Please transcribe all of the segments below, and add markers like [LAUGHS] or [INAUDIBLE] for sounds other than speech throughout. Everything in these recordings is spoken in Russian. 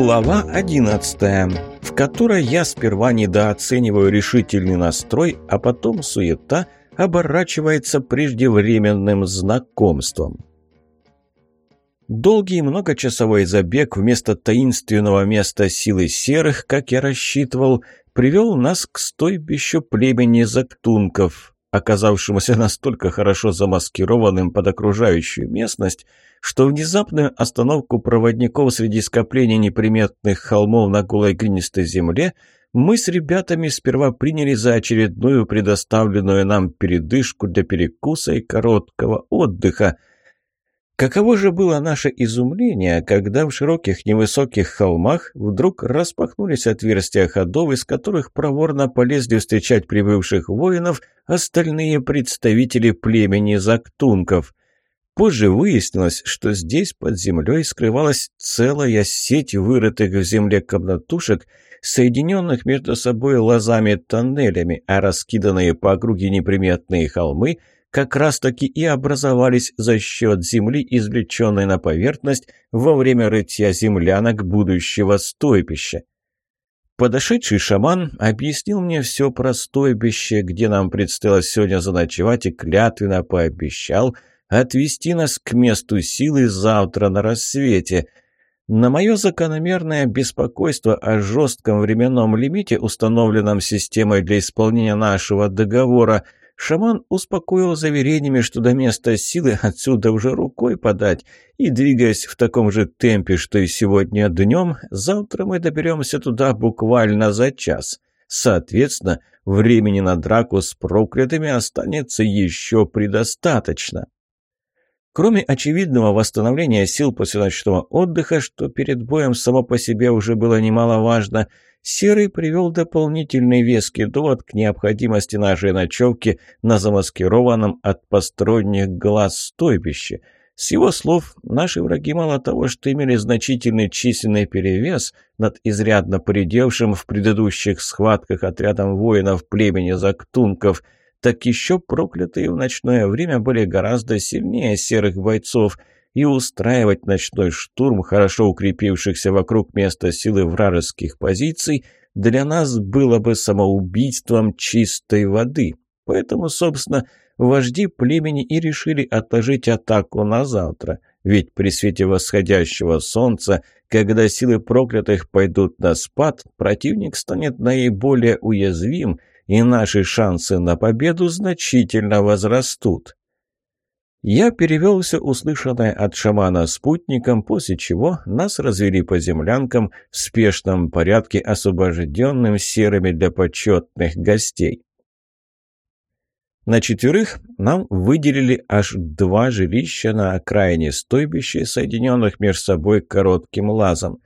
Глава 11, в которой я сперва недооцениваю решительный настрой, а потом суета оборачивается преждевременным знакомством. Долгий многочасовой забег вместо таинственного места силы серых, как я рассчитывал, привел нас к стойбищу племени Зактунков, оказавшемуся настолько хорошо замаскированным под окружающую местность, что внезапную остановку проводников среди скоплений неприметных холмов на голой глинистой земле мы с ребятами сперва приняли за очередную предоставленную нам передышку для перекуса и короткого отдыха. Каково же было наше изумление, когда в широких невысоких холмах вдруг распахнулись отверстия ходов, из которых проворно полезли встречать прибывших воинов остальные представители племени Зактунков. Позже выяснилось, что здесь под землей скрывалась целая сеть вырытых в земле комнатушек, соединенных между собой лозами-тоннелями, а раскиданные по округе неприметные холмы как раз-таки и образовались за счет земли, извлеченной на поверхность во время рытья землянок будущего стойбища. Подошедший шаман объяснил мне все про стойбище, где нам предстояло сегодня заночевать, и клятвенно пообещал – отвести нас к месту силы завтра на рассвете. На мое закономерное беспокойство о жестком временном лимите, установленном системой для исполнения нашего договора, шаман успокоил заверениями, что до места силы отсюда уже рукой подать, и, двигаясь в таком же темпе, что и сегодня днем, завтра мы доберемся туда буквально за час. Соответственно, времени на драку с проклятыми останется еще предостаточно. Кроме очевидного восстановления сил после ночного отдыха, что перед боем само по себе уже было немаловажно, Серый привел дополнительный веский довод к необходимости нашей ночевки на замаскированном от посторонних глаз стойбище. С его слов, наши враги мало того, что имели значительный численный перевес над изрядно поредевшим в предыдущих схватках отрядом воинов племени Зактунков – так еще проклятые в ночное время были гораздо сильнее серых бойцов, и устраивать ночной штурм хорошо укрепившихся вокруг места силы вражеских позиций для нас было бы самоубийством чистой воды. Поэтому, собственно, вожди племени и решили отложить атаку на завтра. Ведь при свете восходящего солнца, когда силы проклятых пойдут на спад, противник станет наиболее уязвим – и наши шансы на победу значительно возрастут. Я перевел все услышанное от шамана спутником, после чего нас развели по землянкам в спешном порядке, освобожденным серыми для почетных гостей. На четверых нам выделили аж два жилища на окраине стойбища, соединенных между собой коротким лазом.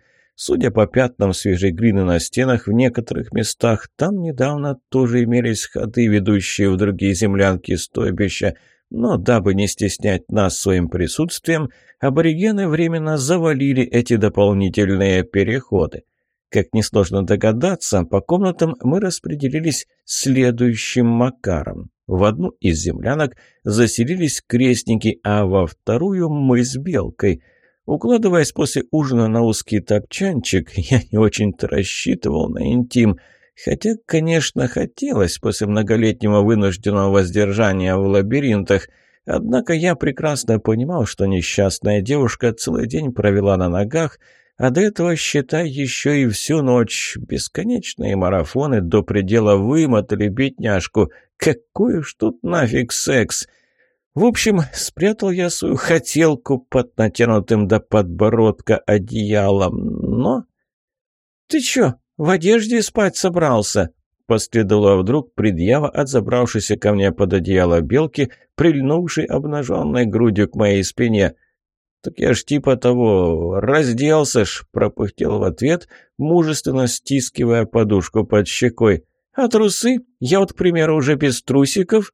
Судя по пятнам свежей глины на стенах, в некоторых местах там недавно тоже имелись ходы, ведущие в другие землянки стойбища, но дабы не стеснять нас своим присутствием, аборигены временно завалили эти дополнительные переходы. Как несложно догадаться, по комнатам мы распределились следующим макаром. В одну из землянок заселились крестники, а во вторую мы с Белкой – Укладываясь после ужина на узкий топчанчик, [LAUGHS] я не очень-то рассчитывал на интим, хотя, конечно, хотелось после многолетнего вынужденного воздержания в лабиринтах, однако я прекрасно понимал, что несчастная девушка целый день провела на ногах, а до этого, считай, еще и всю ночь. Бесконечные марафоны до предела вымотали бедняжку. Какой уж тут нафиг секс!» В общем, спрятал я свою хотелку под натянутым до подбородка одеялом, но... «Ты чё, в одежде спать собрался?» Последовала вдруг предъява от забравшейся ко мне под одеяло белки, прильнувшей обнаженной грудью к моей спине. «Так я ж типа того, разделся ж», — пропыхтел в ответ, мужественно стискивая подушку под щекой. «А трусы? Я вот, к примеру, уже без трусиков».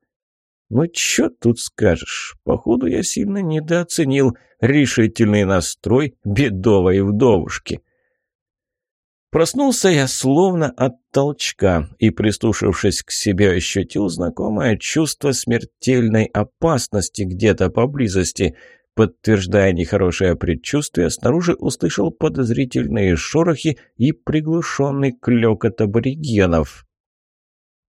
«Ну, чё тут скажешь? Походу, я сильно недооценил решительный настрой бедовой вдовушки». Проснулся я словно от толчка и, прислушавшись к себе, ощутил знакомое чувство смертельной опасности где-то поблизости. Подтверждая нехорошее предчувствие, снаружи услышал подозрительные шорохи и приглушенный клёкот аборигенов.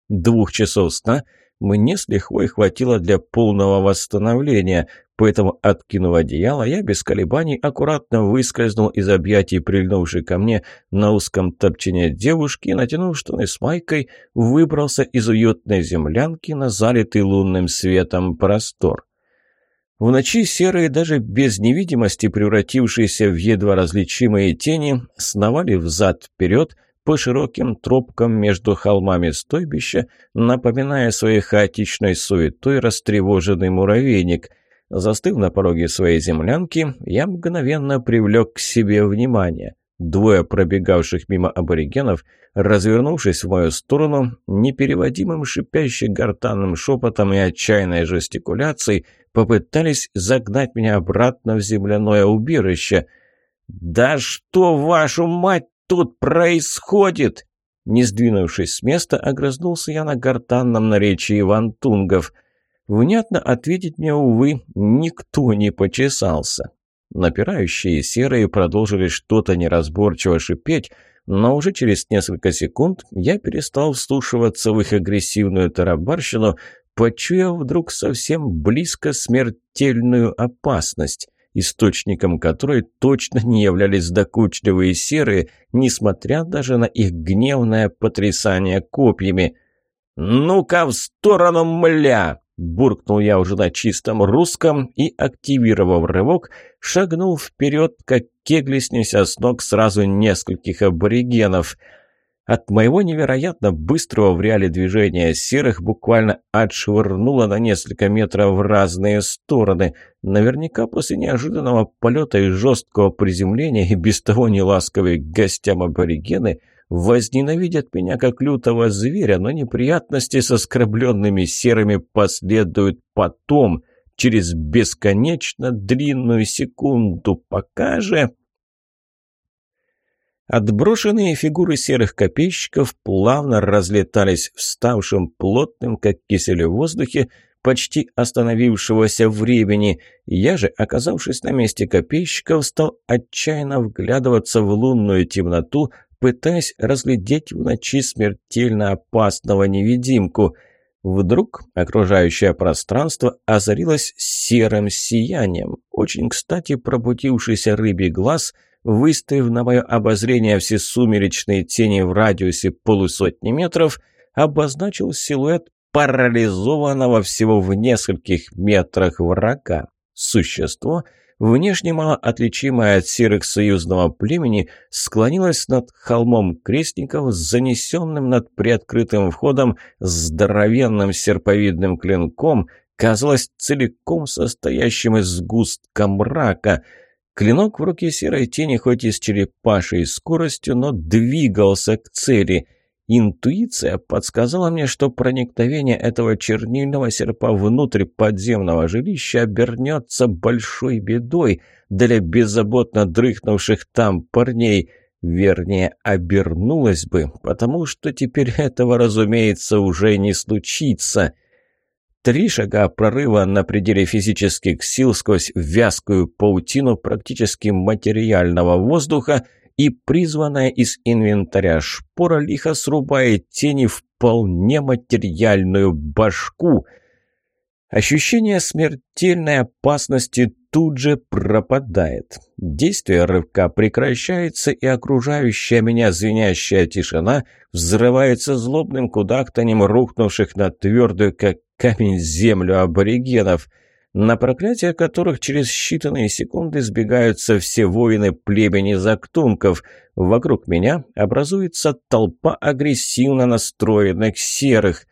Двух часов сна мне с лихвой хватило для полного восстановления, поэтому, откинув одеяло, я без колебаний аккуратно выскользнул из объятий прильнувшей ко мне на узком топчине девушки натянув штаны с майкой, выбрался из уютной землянки на залитый лунным светом простор. В ночи серые, даже без невидимости, превратившиеся в едва различимые тени, сновали взад-вперед – по широким тропкам между холмами стойбища, напоминая своей хаотичной суетой растревоженный муравейник. Застыв на пороге своей землянки, я мгновенно привлек к себе внимание. Двое пробегавших мимо аборигенов, развернувшись в мою сторону, непереводимым шипящим гортанным шепотом и отчаянной жестикуляцией, попытались загнать меня обратно в земляное убежище. «Да что, вашу мать, тут происходит?» Не сдвинувшись с места, огрызнулся я на гортанном наречии вантунгов. Внятно ответить мне, увы, никто не почесался. Напирающие серые продолжили что-то неразборчиво шипеть, но уже через несколько секунд я перестал вслушиваться в их агрессивную тарабарщину, почуяв вдруг совсем близко смертельную опасность источником которой точно не являлись докучливые серые, несмотря даже на их гневное потрясание копьями. «Ну-ка в сторону, мля!» Буркнул я уже на чистом русском и, активировав рывок, шагнул вперед, как кегли снеся с ног сразу нескольких аборигенов – от моего невероятно быстрого в реале движения серых буквально отшвырнуло на несколько метров в разные стороны. Наверняка после неожиданного полета и жесткого приземления и без того неласковые гостям аборигены возненавидят меня как лютого зверя, но неприятности с оскорбленными серыми последуют потом, через бесконечно длинную секунду. Пока же... Отброшенные фигуры серых копейщиков плавно разлетались вставшим плотным, как кисель в воздухе, почти остановившегося времени. Я же, оказавшись на месте копейщиков, стал отчаянно вглядываться в лунную темноту, пытаясь разглядеть в ночи смертельно опасного невидимку. Вдруг окружающее пространство озарилось серым сиянием. Очень кстати пробудившийся рыбий глаз – выставив на мое обозрение все сумеречные тени в радиусе полусотни метров, обозначил силуэт парализованного всего в нескольких метрах врага. Существо, внешне мало отличимое от серых союзного племени, склонилось над холмом крестников занесенным над приоткрытым входом здоровенным серповидным клинком, казалось целиком состоящим из сгустка мрака – Клинок в руке серой тени хоть и с черепашей скоростью, но двигался к цели. Интуиция подсказала мне, что проникновение этого чернильного серпа внутрь подземного жилища обернется большой бедой для беззаботно дрыхнувших там парней. Вернее, обернулась бы, потому что теперь этого, разумеется, уже не случится — Три шага прорыва на пределе физических сил сквозь вязкую паутину практически материального воздуха и призванная из инвентаря шпора лихо срубает тени вполне материальную башку. Ощущение смертельной опасности тут же пропадает. Действие рывка прекращается, и окружающая меня звенящая тишина взрывается злобным кудахтанем рухнувших на твердую, как камень землю аборигенов, на проклятие которых через считанные секунды сбегаются все воины племени Зактунков. Вокруг меня образуется толпа агрессивно настроенных серых.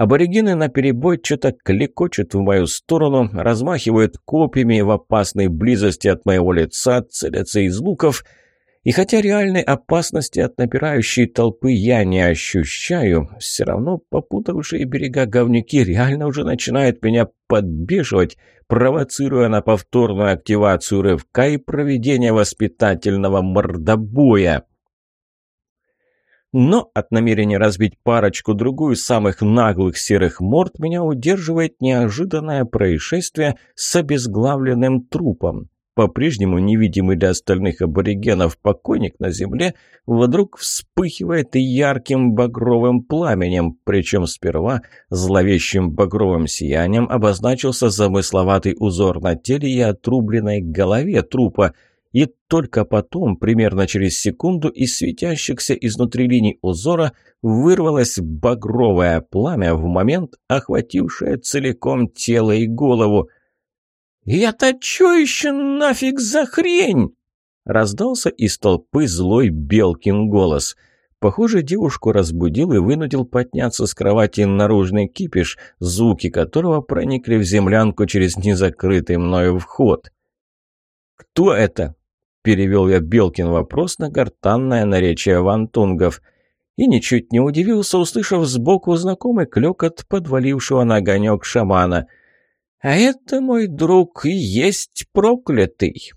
Аборигены наперебой что-то клекочут в мою сторону, размахивают копьями в опасной близости от моего лица, целятся из луков — и хотя реальной опасности от напирающей толпы я не ощущаю, все равно попутавшие берега говнюки реально уже начинают меня подбешивать, провоцируя на повторную активацию рывка и проведение воспитательного мордобоя. Но от намерения разбить парочку-другую самых наглых серых морд меня удерживает неожиданное происшествие с обезглавленным трупом. По-прежнему невидимый для остальных аборигенов покойник на земле вдруг вспыхивает ярким багровым пламенем, причем сперва зловещим багровым сиянием обозначился замысловатый узор на теле и отрубленной голове трупа – и только потом, примерно через секунду, из светящихся изнутри линий узора вырвалось багровое пламя в момент, охватившее целиком тело и голову. «Это чё еще нафиг за хрень?» Раздался из толпы злой Белкин голос. Похоже, девушку разбудил и вынудил подняться с кровати наружный кипиш, звуки которого проникли в землянку через незакрытый мною вход. «Кто это?» Перевел я Белкин вопрос на гортанное наречие вантунгов. И ничуть не удивился, услышав сбоку знакомый клёкот подвалившего на огонек шамана. «А это, мой друг, и есть проклятый!»